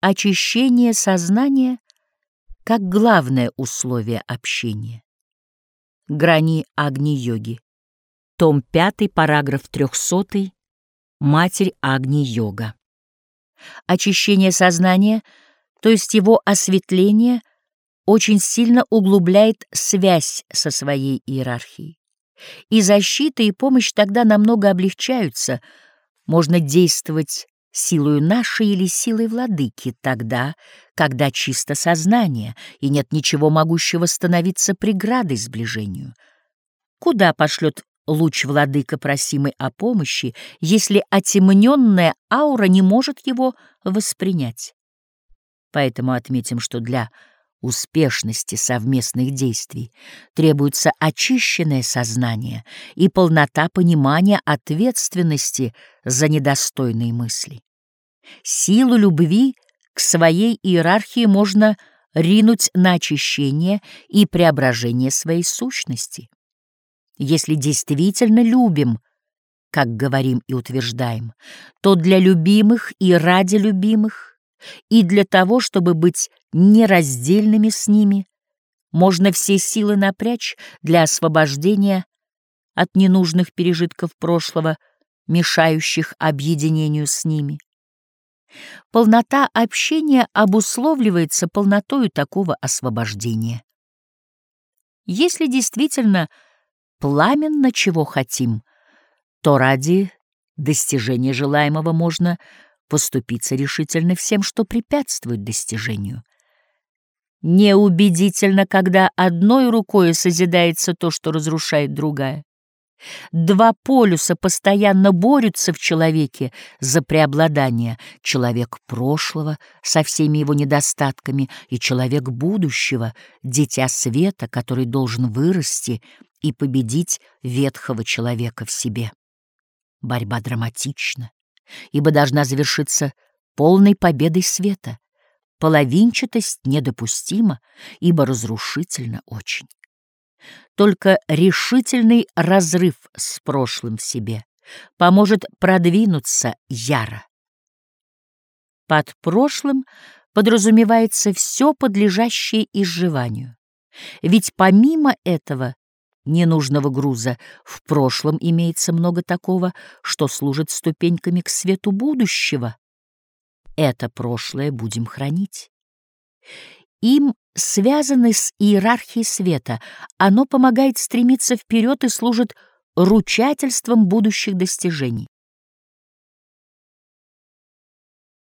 очищение сознания как главное условие общения. Грани Агни-йоги. Том 5, параграф 300, Матерь Агни-йога. Очищение сознания, то есть его осветление, очень сильно углубляет связь со своей иерархией. И защита, и помощь тогда намного облегчаются, можно действовать силою нашей или силой владыки тогда, когда чисто сознание и нет ничего могущего становиться преградой сближению. Куда пошлет луч владыка, просимый о помощи, если отемненная аура не может его воспринять? Поэтому отметим, что для успешности совместных действий требуется очищенное сознание и полнота понимания ответственности за недостойные мысли. Силу любви к своей иерархии можно ринуть на очищение и преображение своей сущности. Если действительно любим, как говорим и утверждаем, то для любимых и ради любимых, и для того, чтобы быть нераздельными с ними, можно все силы напрячь для освобождения от ненужных пережитков прошлого, мешающих объединению с ними. Полнота общения обусловливается полнотою такого освобождения. Если действительно пламенно чего хотим, то ради достижения желаемого можно поступиться решительно всем, что препятствует достижению. Неубедительно, когда одной рукой созидается то, что разрушает другая. Два полюса постоянно борются в человеке за преобладание. Человек прошлого со всеми его недостатками и человек будущего, дитя света, который должен вырасти и победить ветхого человека в себе. Борьба драматична, ибо должна завершиться полной победой света. Половинчатость недопустима, ибо разрушительно очень. Только решительный разрыв с прошлым в себе поможет продвинуться яро. Под прошлым подразумевается все подлежащее изживанию. Ведь помимо этого ненужного груза в прошлом имеется много такого, что служит ступеньками к свету будущего. Это прошлое будем хранить. Им связаны с иерархией света. Оно помогает стремиться вперед и служит ручательством будущих достижений.